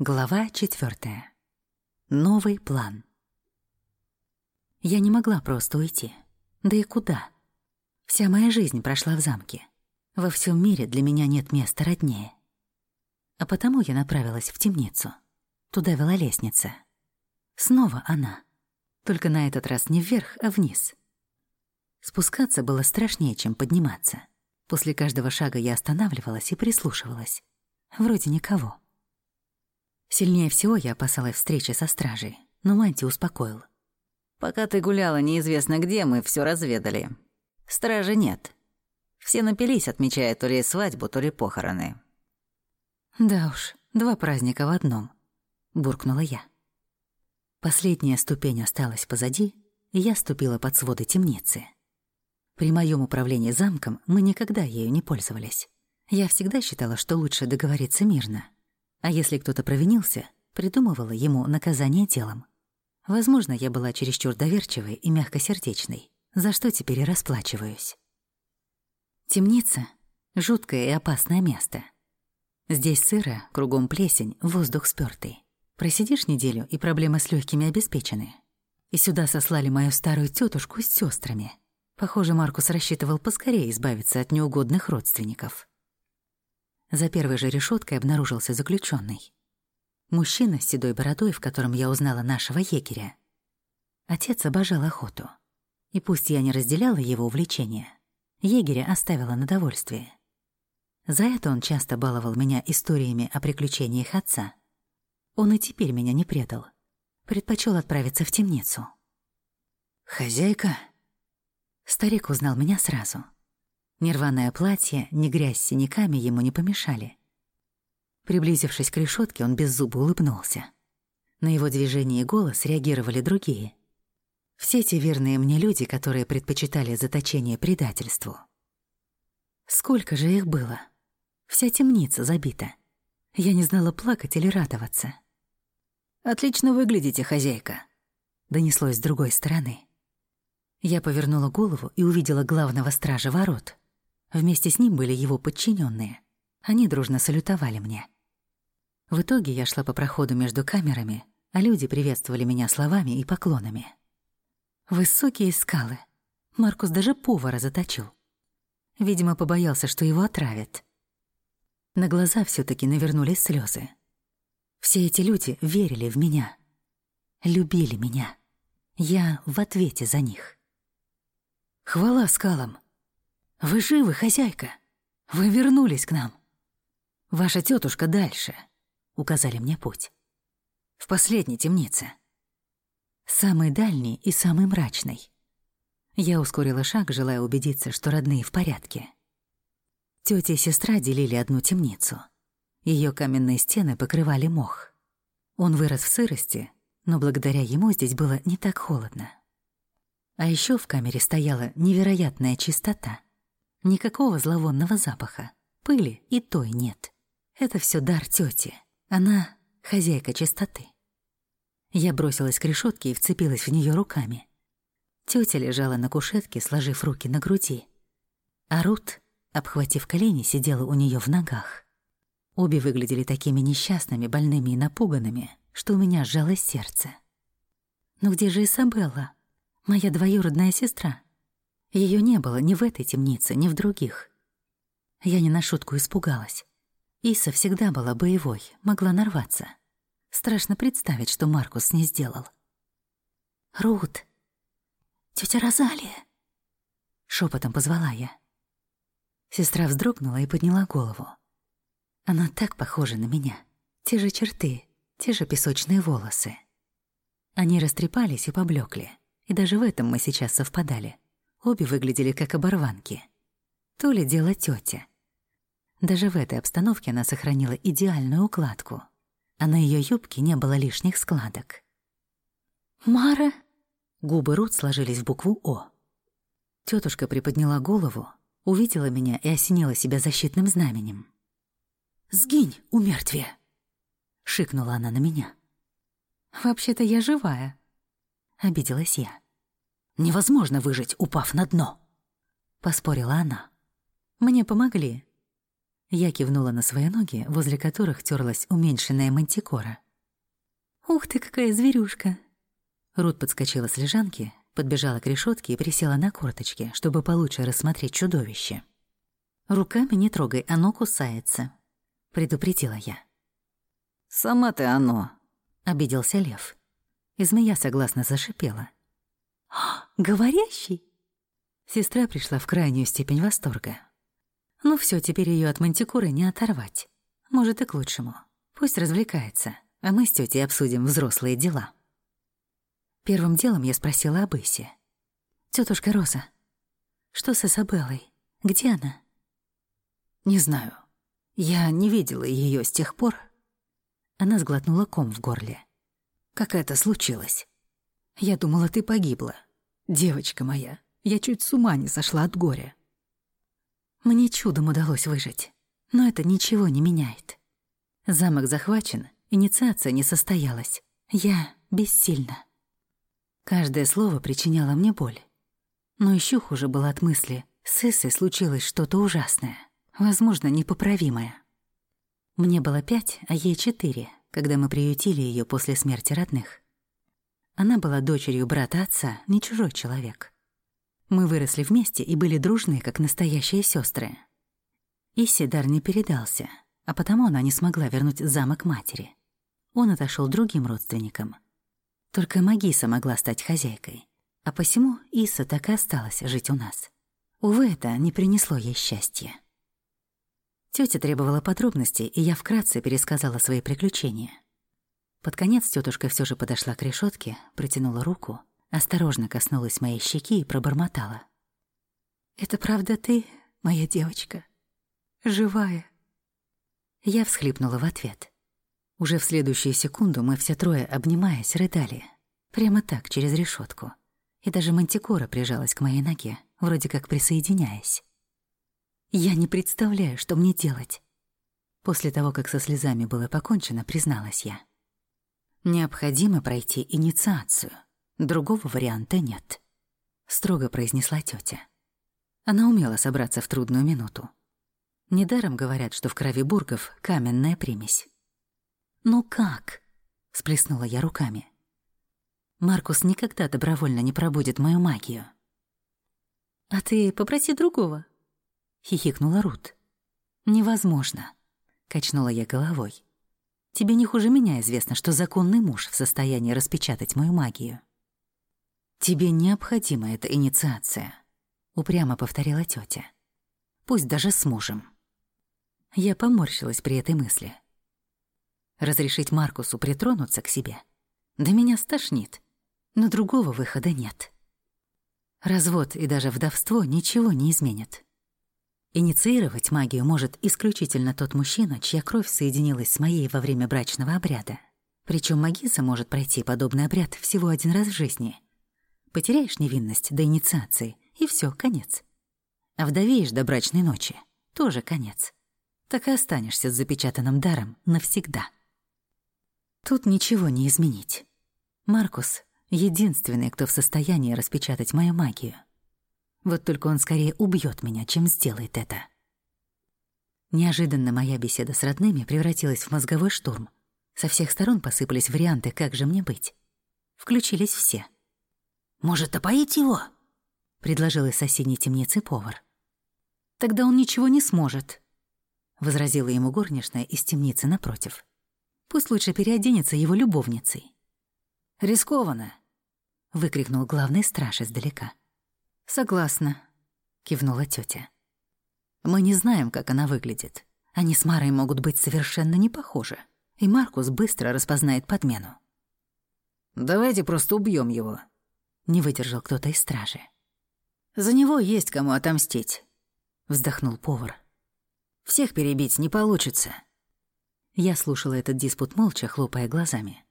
Глава четвертая. Новый план. Я не могла просто уйти. Да и куда? Вся моя жизнь прошла в замке. Во всем мире для меня нет места роднее. А потому я направилась в темницу. Туда вела лестница. Снова она. Только на этот раз не вверх, а вниз. Спускаться было страшнее, чем подниматься. После каждого шага я останавливалась и прислушивалась. Вроде никого. Сильнее всего я опасалась встречи со стражей, но Манти успокоил. «Пока ты гуляла неизвестно где, мы все разведали. Стражи нет. Все напились, отмечая то ли свадьбу, то ли похороны». «Да уж, два праздника в одном», — буркнула я. Последняя ступень осталась позади, и я ступила под своды темницы. При моем управлении замком мы никогда ею не пользовались. Я всегда считала, что лучше договориться мирно — а если кто-то провинился, придумывала ему наказание телом. Возможно, я была чересчур доверчивой и мягкосердечной, за что теперь и расплачиваюсь. Темница — жуткое и опасное место. Здесь сыро, кругом плесень, воздух спёртый. Просидишь неделю, и проблемы с легкими обеспечены. И сюда сослали мою старую тетушку с сестрами. Похоже, Маркус рассчитывал поскорее избавиться от неугодных родственников. За первой же решеткой обнаружился заключенный. Мужчина с седой бородой, в котором я узнала нашего егеря. Отец обожал охоту. И пусть я не разделяла его увлечения, егеря оставила на довольствие. За это он часто баловал меня историями о приключениях отца. Он и теперь меня не предал. Предпочел отправиться в темницу. «Хозяйка?» Старик узнал меня сразу — Нерваное платье, ни грязь с синяками ему не помешали. Приблизившись к решетке, он без зуба улыбнулся. На его движение и голос реагировали другие. Все те верные мне люди, которые предпочитали заточение предательству. Сколько же их было? Вся темница забита. Я не знала, плакать или радоваться. «Отлично выглядите, хозяйка», — донеслось с другой стороны. Я повернула голову и увидела главного стража ворот. Вместе с ним были его подчиненные. Они дружно салютовали мне. В итоге я шла по проходу между камерами, а люди приветствовали меня словами и поклонами. Высокие скалы. Маркус даже повара заточил. Видимо, побоялся, что его отравят. На глаза все таки навернулись слезы. Все эти люди верили в меня. Любили меня. Я в ответе за них. Хвала скалам. «Вы живы, хозяйка? Вы вернулись к нам. Ваша тетушка дальше», — указали мне путь. «В последней темнице». Самый дальний и самый мрачный. Я ускорила шаг, желая убедиться, что родные в порядке. Тётя и сестра делили одну темницу. Ее каменные стены покрывали мох. Он вырос в сырости, но благодаря ему здесь было не так холодно. А еще в камере стояла невероятная чистота — Никакого зловонного запаха. Пыли и той нет. Это все дар тети. Она хозяйка чистоты. Я бросилась к решетке и вцепилась в нее руками. Тетя лежала на кушетке, сложив руки на груди. А Рут, обхватив колени, сидела у нее в ногах. Обе выглядели такими несчастными, больными и напуганными, что у меня сжалось сердце. «Ну где же Изабелла? Моя двоюродная сестра?» Ее не было ни в этой темнице, ни в других. Я не на шутку испугалась. Иса всегда была боевой, могла нарваться. Страшно представить, что Маркус с ней сделал. «Рут! тетя Розалия!» Шепотом позвала я. Сестра вздрогнула и подняла голову. Она так похожа на меня. Те же черты, те же песочные волосы. Они растрепались и поблекли, и даже в этом мы сейчас совпадали. Обе выглядели как оборванки. То ли дело тётя. Даже в этой обстановке она сохранила идеальную укладку, а на её юбке не было лишних складок. «Мара?» Губы Рут сложились в букву «О». Тётушка приподняла голову, увидела меня и осенила себя защитным знаменем. «Сгинь, умертвие!» — шикнула она на меня. «Вообще-то я живая», — обиделась я. Невозможно выжить, упав на дно», — поспорила она. «Мне помогли». Я кивнула на свои ноги, возле которых терлась уменьшенная мантикора. «Ух ты, какая зверюшка!» Рут подскочила с лежанки, подбежала к решетке и присела на корточки, чтобы получше рассмотреть чудовище. «Руками не трогай, оно кусается», — предупредила я. «Сама ты оно», — обиделся лев. И змея согласно зашипела. «Говорящий?» Сестра пришла в крайнюю степень восторга. Ну все, теперь ее от мантикуры не оторвать. Может, и к лучшему. Пусть развлекается, а мы с тетей обсудим взрослые дела. Первым делом я спросила об Исе. Тетушка Роза, что с Изабеллой? Где она?» «Не знаю. Я не видела ее с тех пор». Она сглотнула ком в горле. «Как это случилось? Я думала, ты погибла. Девочка моя, я чуть с ума не сошла от горя. Мне чудом удалось выжить, но это ничего не меняет. Замок захвачен, инициация не состоялась. Я бессильна. Каждое слово причиняло мне боль. Но еще хуже было от мысли, с Иссой случилось что-то ужасное, возможно, непоправимое. Мне было пять, а ей четыре, когда мы приютили ее после смерти родных. Она была дочерью брата отца, не чужой человек. Мы выросли вместе и были дружны, как настоящие сестры. Исси дар не передался, а потому она не смогла вернуть замок матери. Он отошел другим родственникам. Только Магиса могла стать хозяйкой, а посему Иса так и осталась жить у нас. Увы, это не принесло ей счастья. Тётя требовала подробностей, и я вкратце пересказала свои приключения. Под конец тетушка все же подошла к решетке, протянула руку осторожно коснулась моей щеки и пробормотала. «Это правда ты, моя девочка? Живая?» Я всхлипнула в ответ. Уже в следующую секунду мы все трое, обнимаясь, рыдали. Прямо так, через решетку. И даже мантикора прижалась к моей ноге, вроде как присоединяясь. «Я не представляю, что мне делать». После того, как со слезами было покончено, призналась я. «Необходимо пройти инициацию». Другого варианта нет», — строго произнесла тетя. Она умела собраться в трудную минуту. Недаром говорят, что в крови бургов каменная примесь. «Ну как?» — сплеснула я руками. «Маркус никогда добровольно не пробудет мою магию». «А ты попроси другого», — хихикнула Рут. «Невозможно», — качнула я головой. «Тебе не хуже меня известно, что законный муж в состоянии распечатать мою магию». «Тебе необходима эта инициация», — упрямо повторила тетя. «Пусть даже с мужем». Я поморщилась при этой мысли. Разрешить Маркусу притронуться к себе? Да меня стошнит, но другого выхода нет. Развод и даже вдовство ничего не изменят. Инициировать магию может исключительно тот мужчина, чья кровь соединилась с моей во время брачного обряда. Причем магиса может пройти подобный обряд всего один раз в жизни — Потеряешь невинность до инициации, и все, конец. А вдовеешь до брачной ночи, тоже конец. Так и останешься с запечатанным даром навсегда. Тут ничего не изменить. Маркус — единственный, кто в состоянии распечатать мою магию. Вот только он скорее убьет меня, чем сделает это. Неожиданно моя беседа с родными превратилась в мозговой штурм. Со всех сторон посыпались варианты, как же мне быть. Включились все — «Может, опоить его?» — предложил из соседней темницы повар. «Тогда он ничего не сможет», — возразила ему горничная из темницы напротив. «Пусть лучше переоденется его любовницей». «Рискованно», — выкрикнул главный страж издалека. «Согласна», — кивнула тетя. «Мы не знаем, как она выглядит. Они с Марой могут быть совершенно не похожи, и Маркус быстро распознает подмену». «Давайте просто убьем его», не выдержал кто-то из стражи. «За него есть кому отомстить», — вздохнул повар. «Всех перебить не получится». Я слушала этот диспут молча, хлопая глазами.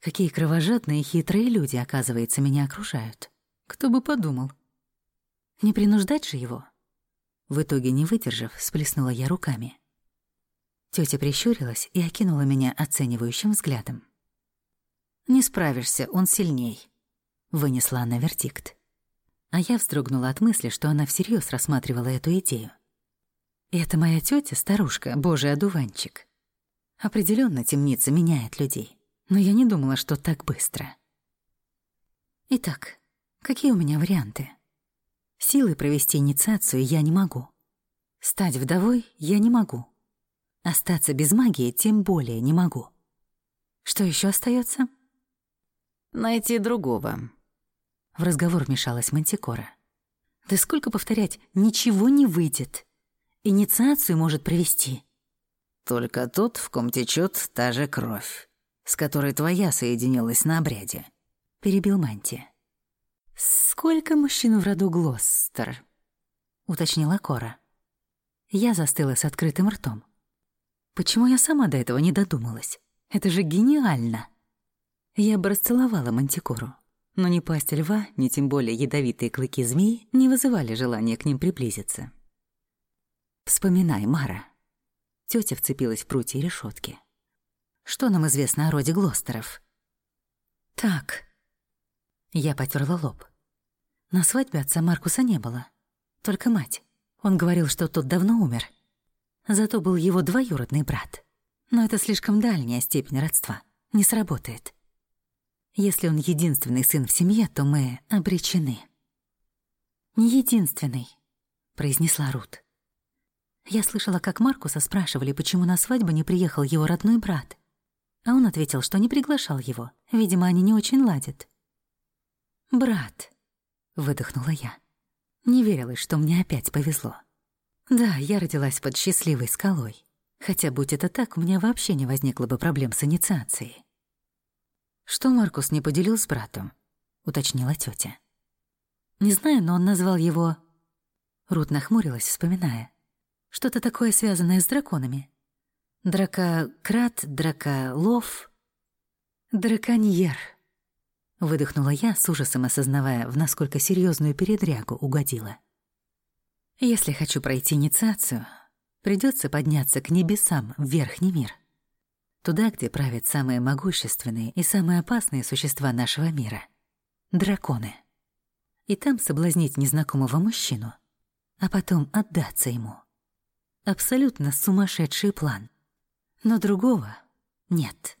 Какие кровожадные и хитрые люди, оказывается, меня окружают. Кто бы подумал. Не принуждать же его? В итоге, не выдержав, сплеснула я руками. Тётя прищурилась и окинула меня оценивающим взглядом. «Не справишься, он сильней», вынесла она вердикт. А я вздрогнула от мысли, что она всерьез рассматривала эту идею. И это моя тетя, старушка, божий одуванчик. Определенно темница меняет людей, но я не думала, что так быстро. Итак, какие у меня варианты? Силы провести инициацию я не могу. Стать вдовой я не могу. Остаться без магии тем более не могу. Что еще остается? Найти другого. В разговор вмешалась Мантикора. Да сколько повторять, ничего не выйдет. Инициацию может провести. Только тот, в ком течет та же кровь, с которой твоя соединилась на обряде. Перебил Манти. «Сколько мужчин в роду Глостер?» — уточнила Кора. Я застыла с открытым ртом. Почему я сама до этого не додумалась? Это же гениально! Я бы расцеловала мантикору, но ни пасть льва, ни тем более ядовитые клыки змеи не вызывали желания к ним приблизиться. «Вспоминай, Мара». Тётя вцепилась в прутья решётки. «Что нам известно о роде Глостеров?» «Так». Я потёрла лоб. На свадьбе отца Маркуса не было. Только мать. Он говорил, что тот давно умер. Зато был его двоюродный брат. Но это слишком дальняя степень родства. Не сработает. Если он единственный сын в семье, то мы обречены. «Не единственный», — произнесла Рут. Я слышала, как Маркуса спрашивали, почему на свадьбу не приехал его родной брат. А он ответил, что не приглашал его. Видимо, они не очень ладят. «Брат», выдохнула я. Не верилось, что мне опять повезло. Да, я родилась под счастливой скалой. Хотя, будь это так, у меня вообще не возникло бы проблем с инициацией. «Что Маркус не поделил с братом?» — уточнила тетя. «Не знаю, но он назвал его...» Рут нахмурилась, вспоминая. «Что-то такое, связанное с драконами. Дракократ, драколов... Драконьер», Выдохнула я, с ужасом осознавая, в насколько серьезную передрягу угодила. Если хочу пройти инициацию, придется подняться к небесам в верхний мир. Туда, где правят самые могущественные и самые опасные существа нашего мира — драконы. И там соблазнить незнакомого мужчину, а потом отдаться ему. Абсолютно сумасшедший план. Но другого нет.